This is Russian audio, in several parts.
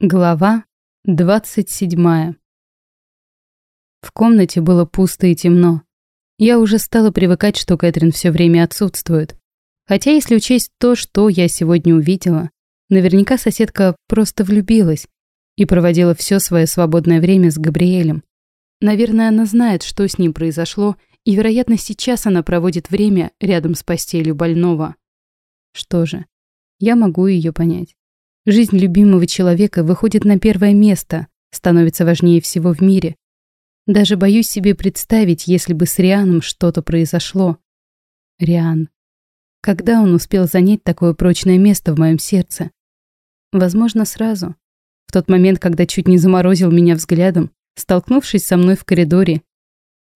Глава 27. В комнате было пусто и темно. Я уже стала привыкать, что Кэтрин все время отсутствует. Хотя, если учесть то, что я сегодня увидела, наверняка соседка просто влюбилась и проводила все свое свободное время с Габриэлем. Наверное, она знает, что с ним произошло, и, вероятно, сейчас она проводит время рядом с постелью больного. Что же, я могу ее понять. Жизнь любимого человека выходит на первое место, становится важнее всего в мире. Даже боюсь себе представить, если бы с Рианом что-то произошло. Риан. Когда он успел занять такое прочное место в моем сердце? Возможно, сразу. В тот момент, когда чуть не заморозил меня взглядом, столкнувшись со мной в коридоре.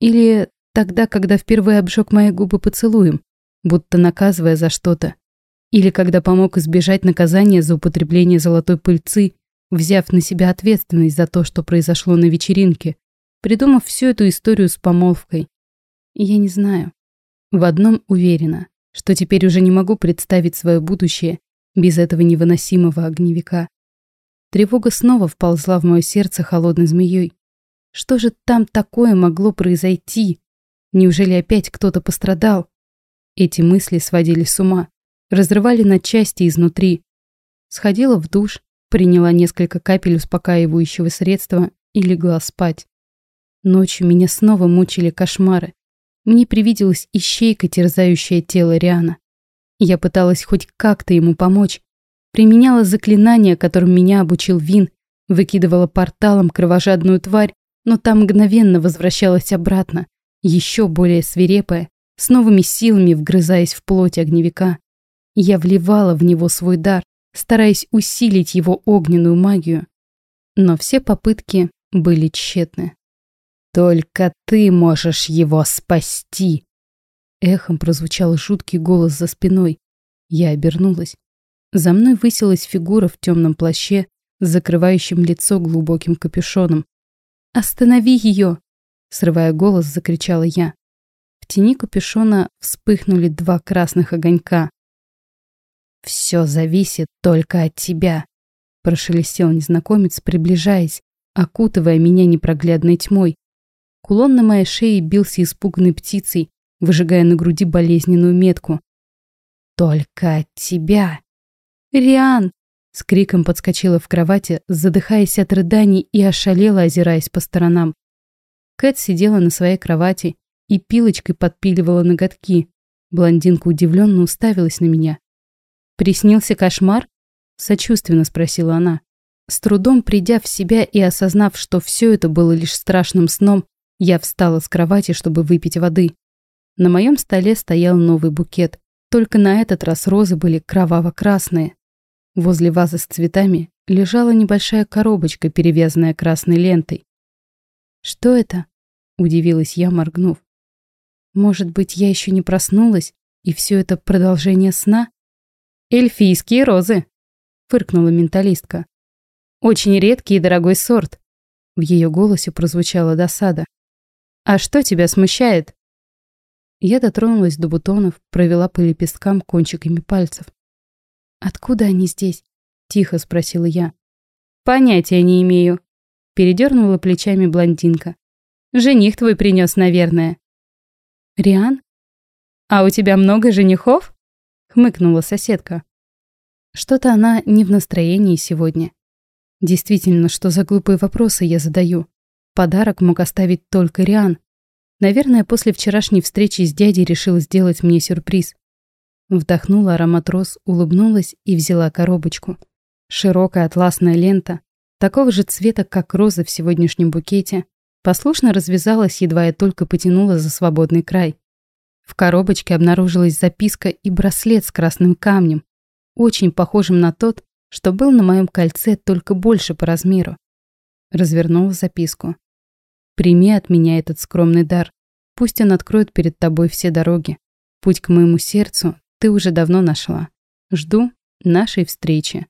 Или тогда, когда впервые обжег мои губы поцелуем, будто наказывая за что-то. Или когда помог избежать наказания за употребление золотой пыльцы, взяв на себя ответственность за то, что произошло на вечеринке, придумав всю эту историю с помолвкой. я не знаю. В одном уверена, что теперь уже не могу представить свое будущее без этого невыносимого огневика. Тревога снова вползла в мое сердце холодной змеей. Что же там такое могло произойти? Неужели опять кто-то пострадал? Эти мысли сводили с ума разрывали на части изнутри. Сходила в душ, приняла несколько капель успокаивающего средства и легла спать. Ночью меня снова мучили кошмары. Мне привиделась ищейка, терзающая тело Риана. Я пыталась хоть как-то ему помочь. Применяла заклинание, которым меня обучил Вин, выкидывала порталом кровожадную тварь, но та мгновенно возвращалась обратно, еще более свирепая, с новыми силами вгрызаясь в плоть огневика. Я вливала в него свой дар, стараясь усилить его огненную магию. Но все попытки были тщетны. «Только ты можешь его спасти!» Эхом прозвучал жуткий голос за спиной. Я обернулась. За мной высилась фигура в темном плаще, закрывающем лицо глубоким капюшоном. «Останови ее!» Срывая голос, закричала я. В тени капюшона вспыхнули два красных огонька. «Все зависит только от тебя», — прошелестел незнакомец, приближаясь, окутывая меня непроглядной тьмой. Кулон на моей шее бился испуганной птицей, выжигая на груди болезненную метку. «Только от тебя!» «Риан!» — с криком подскочила в кровати, задыхаясь от рыданий и ошалела, озираясь по сторонам. Кэт сидела на своей кровати и пилочкой подпиливала ноготки. Блондинка удивленно уставилась на меня. «Приснился кошмар?» – сочувственно спросила она. С трудом придя в себя и осознав, что все это было лишь страшным сном, я встала с кровати, чтобы выпить воды. На моем столе стоял новый букет, только на этот раз розы были кроваво-красные. Возле вазы с цветами лежала небольшая коробочка, перевязанная красной лентой. «Что это?» – удивилась я, моргнув. «Может быть, я еще не проснулась, и все это продолжение сна?» «Эльфийские розы», — фыркнула менталистка. «Очень редкий и дорогой сорт». В ее голосе прозвучала досада. «А что тебя смущает?» Я дотронулась до бутонов, провела по лепесткам кончиками пальцев. «Откуда они здесь?» — тихо спросила я. «Понятия не имею», — передернула плечами блондинка. «Жених твой принес, наверное». «Риан?» «А у тебя много женихов?» Хмыкнула соседка. Что-то она не в настроении сегодня. Действительно, что за глупые вопросы я задаю? Подарок мог оставить только Риан. Наверное, после вчерашней встречи с дядей решил сделать мне сюрприз. Вдохнула аромат роз, улыбнулась и взяла коробочку. Широкая атласная лента, такого же цвета, как розы в сегодняшнем букете, послушно развязалась, едва я только потянула за свободный край. В коробочке обнаружилась записка и браслет с красным камнем, очень похожим на тот, что был на моем кольце, только больше по размеру. Развернула записку. «Прими от меня этот скромный дар. Пусть он откроет перед тобой все дороги. Путь к моему сердцу ты уже давно нашла. Жду нашей встречи».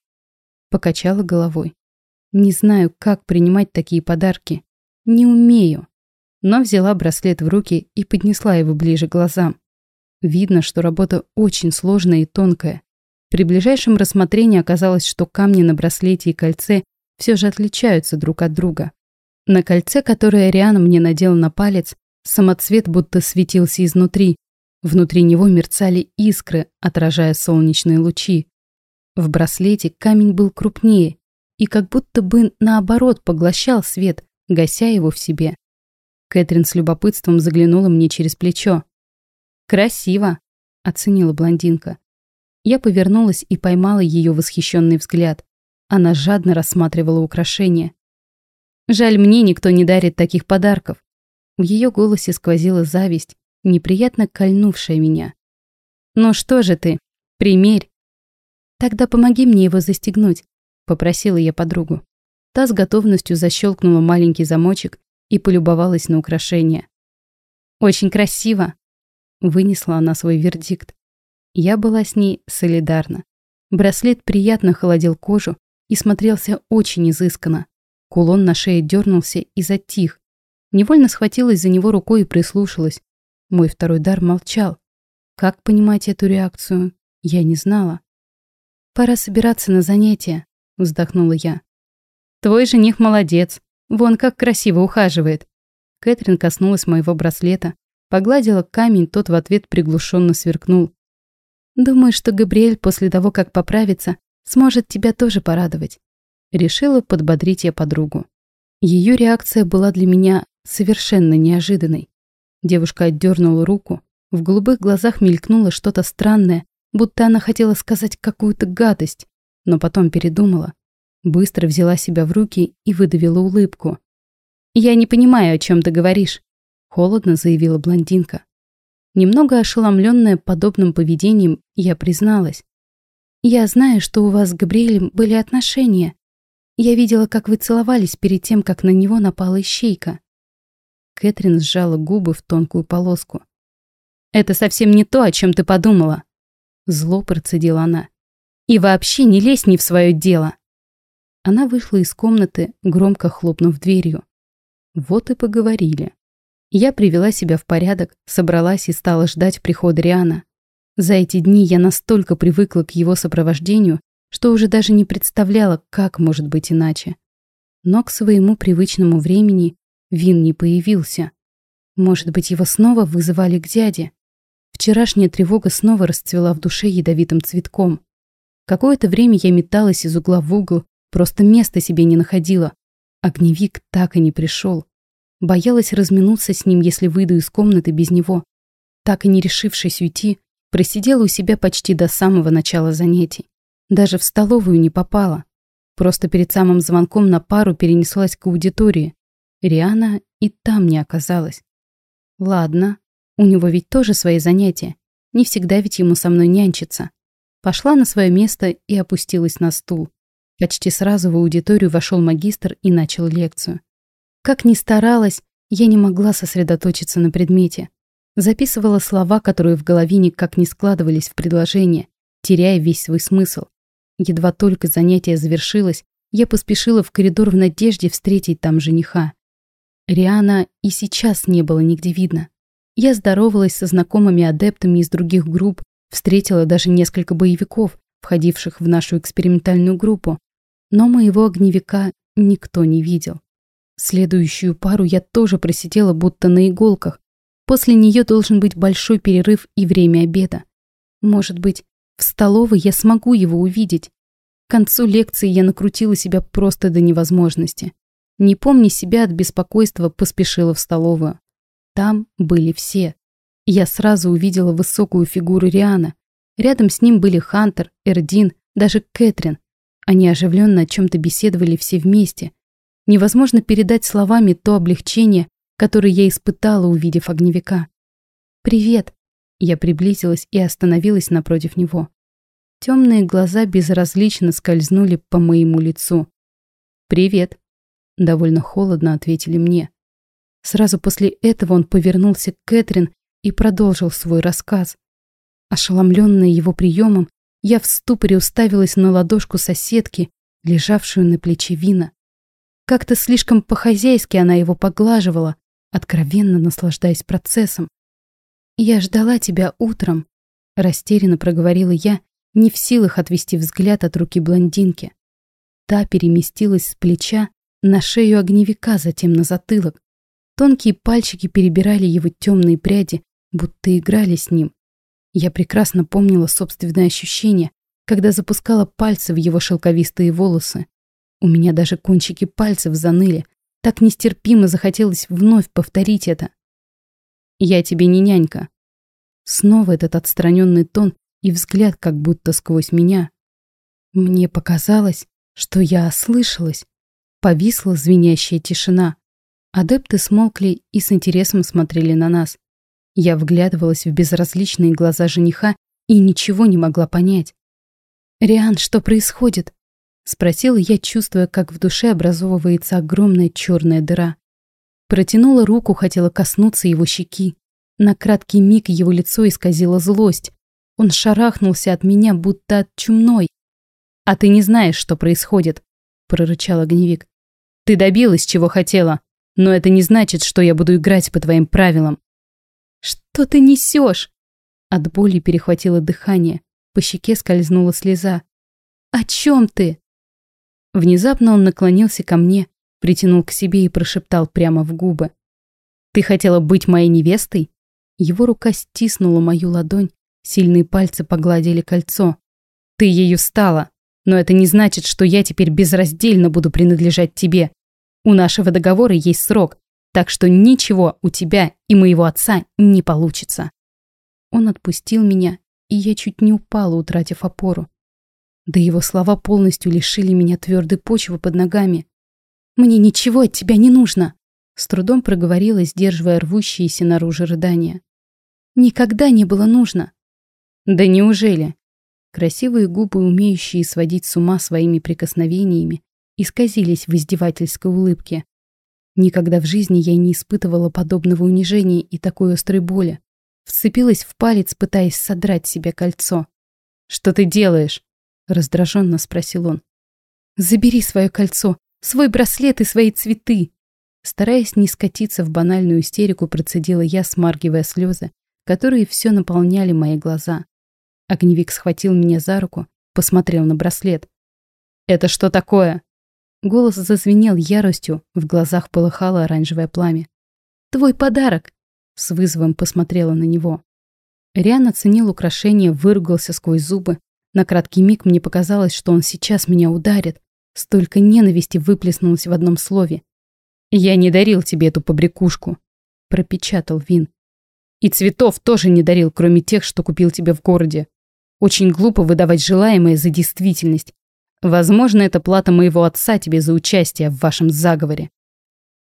Покачала головой. Не знаю, как принимать такие подарки. Не умею но взяла браслет в руки и поднесла его ближе к глазам. Видно, что работа очень сложная и тонкая. При ближайшем рассмотрении оказалось, что камни на браслете и кольце все же отличаются друг от друга. На кольце, которое Риана мне надела на палец, самоцвет будто светился изнутри. Внутри него мерцали искры, отражая солнечные лучи. В браслете камень был крупнее и как будто бы наоборот поглощал свет, гася его в себе. Кэтрин с любопытством заглянула мне через плечо. «Красиво!» — оценила блондинка. Я повернулась и поймала ее восхищенный взгляд. Она жадно рассматривала украшения. «Жаль, мне никто не дарит таких подарков». В ее голосе сквозила зависть, неприятно кольнувшая меня. «Ну что же ты? Примерь!» «Тогда помоги мне его застегнуть», — попросила я подругу. Та с готовностью защелкнула маленький замочек и полюбовалась на украшение. «Очень красиво!» — вынесла она свой вердикт. Я была с ней солидарна. Браслет приятно холодил кожу и смотрелся очень изысканно. Кулон на шее дернулся и затих. Невольно схватилась за него рукой и прислушалась. Мой второй дар молчал. Как понимать эту реакцию, я не знала. «Пора собираться на занятия», — вздохнула я. «Твой жених молодец. Вон как красиво ухаживает». Кэтрин коснулась моего браслета, погладила камень, тот в ответ приглушенно сверкнул. «Думаю, что Габриэль после того, как поправится, сможет тебя тоже порадовать». Решила подбодрить я подругу. Ее реакция была для меня совершенно неожиданной. Девушка отдернула руку, в голубых глазах мелькнуло что-то странное, будто она хотела сказать какую-то гадость, но потом передумала. Быстро взяла себя в руки и выдавила улыбку. «Я не понимаю, о чем ты говоришь», — холодно заявила блондинка. Немного ошеломленная подобным поведением, я призналась. «Я знаю, что у вас с Габриэлем были отношения. Я видела, как вы целовались перед тем, как на него напала ищейка». Кэтрин сжала губы в тонкую полоску. «Это совсем не то, о чем ты подумала», Зло процедила она. «И вообще не лезь не в свое дело!» Она вышла из комнаты, громко хлопнув дверью. Вот и поговорили. Я привела себя в порядок, собралась и стала ждать прихода Риана. За эти дни я настолько привыкла к его сопровождению, что уже даже не представляла, как может быть иначе. Но к своему привычному времени Вин не появился. Может быть, его снова вызывали к дяде? Вчерашняя тревога снова расцвела в душе ядовитым цветком. Какое-то время я металась из угла в угол, просто места себе не находила. Огневик так и не пришел. Боялась разминуться с ним, если выйду из комнаты без него. Так и не решившись уйти, просидела у себя почти до самого начала занятий. Даже в столовую не попала. Просто перед самым звонком на пару перенеслась к аудитории. Риана и там не оказалась. Ладно, у него ведь тоже свои занятия. Не всегда ведь ему со мной нянчиться. Пошла на свое место и опустилась на стул. Почти сразу в аудиторию вошел магистр и начал лекцию. Как ни старалась, я не могла сосредоточиться на предмете. Записывала слова, которые в голове никак не складывались в предложение, теряя весь свой смысл. Едва только занятие завершилось, я поспешила в коридор в надежде встретить там жениха. Риана и сейчас не было нигде видно. Я здоровалась со знакомыми адептами из других групп, встретила даже несколько боевиков, входивших в нашу экспериментальную группу, но моего огневика никто не видел. Следующую пару я тоже просидела будто на иголках. После нее должен быть большой перерыв и время обеда. Может быть, в столовой я смогу его увидеть. К концу лекции я накрутила себя просто до невозможности. Не помня себя от беспокойства, поспешила в столовую. Там были все. Я сразу увидела высокую фигуру Риана. Рядом с ним были Хантер, Эрдин, даже Кэтрин. Они оживленно о чем-то беседовали все вместе. Невозможно передать словами то облегчение, которое я испытала, увидев огневика. «Привет!» Я приблизилась и остановилась напротив него. Темные глаза безразлично скользнули по моему лицу. «Привет!» Довольно холодно ответили мне. Сразу после этого он повернулся к Кэтрин и продолжил свой рассказ. Ошеломленная его приемом, я в ступоре уставилась на ладошку соседки, лежавшую на плече Вина. Как-то слишком по-хозяйски она его поглаживала, откровенно наслаждаясь процессом. «Я ждала тебя утром», — растерянно проговорила я, не в силах отвести взгляд от руки блондинки. та переместилась с плеча на шею огневика, затем на затылок. Тонкие пальчики перебирали его темные пряди, будто играли с ним. Я прекрасно помнила собственное ощущение, когда запускала пальцы в его шелковистые волосы. У меня даже кончики пальцев заныли. Так нестерпимо захотелось вновь повторить это. «Я тебе не нянька». Снова этот отстраненный тон и взгляд как будто сквозь меня. Мне показалось, что я ослышалась. Повисла звенящая тишина. Адепты смолкли и с интересом смотрели на нас. Я вглядывалась в безразличные глаза жениха и ничего не могла понять. «Риан, что происходит?» — спросила я, чувствуя, как в душе образовывается огромная черная дыра. Протянула руку, хотела коснуться его щеки. На краткий миг его лицо исказило злость. Он шарахнулся от меня, будто от чумной. «А ты не знаешь, что происходит», — прорычал огневик. «Ты добилась, чего хотела, но это не значит, что я буду играть по твоим правилам». «Что ты несешь?» От боли перехватило дыхание, по щеке скользнула слеза. «О чем ты?» Внезапно он наклонился ко мне, притянул к себе и прошептал прямо в губы. «Ты хотела быть моей невестой?» Его рука стиснула мою ладонь, сильные пальцы погладили кольцо. «Ты ею стала, но это не значит, что я теперь безраздельно буду принадлежать тебе. У нашего договора есть срок, так что ничего у тебя и моего отца не получится». Он отпустил меня, и я чуть не упала, утратив опору. Да его слова полностью лишили меня твердой почвы под ногами. «Мне ничего от тебя не нужно!» С трудом проговорила, сдерживая рвущиеся наружу рыдания. «Никогда не было нужно!» «Да неужели?» Красивые губы, умеющие сводить с ума своими прикосновениями, исказились в издевательской улыбке. Никогда в жизни я не испытывала подобного унижения и такой острой боли. Вцепилась в палец, пытаясь содрать себе кольцо. «Что ты делаешь?» раздраженно спросил он. Забери свое кольцо, свой браслет и свои цветы. Стараясь не скатиться в банальную истерику, процедила я, смаргивая слезы, которые все наполняли мои глаза. Огневик схватил меня за руку, посмотрел на браслет. «Это что такое?» Голос зазвенел яростью, в глазах полыхало оранжевое пламя. «Твой подарок!» С вызовом посмотрела на него. Риан оценил украшение, выругался сквозь зубы, на краткий миг мне показалось, что он сейчас меня ударит. Столько ненависти выплеснулось в одном слове. «Я не дарил тебе эту побрякушку», — пропечатал Вин. «И цветов тоже не дарил, кроме тех, что купил тебе в городе. Очень глупо выдавать желаемое за действительность. Возможно, это плата моего отца тебе за участие в вашем заговоре».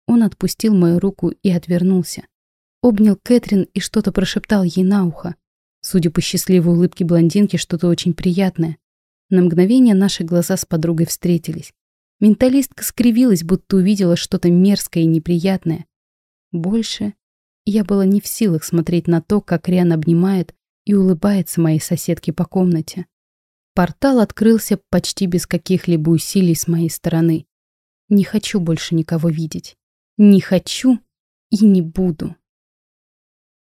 Он отпустил мою руку и отвернулся. Обнял Кэтрин и что-то прошептал ей на ухо. Судя по счастливой улыбке блондинки, что-то очень приятное. На мгновение наши глаза с подругой встретились. Менталистка скривилась, будто увидела что-то мерзкое и неприятное. Больше я была не в силах смотреть на то, как Риан обнимает и улыбается моей соседке по комнате. Портал открылся почти без каких-либо усилий с моей стороны. Не хочу больше никого видеть. Не хочу и не буду.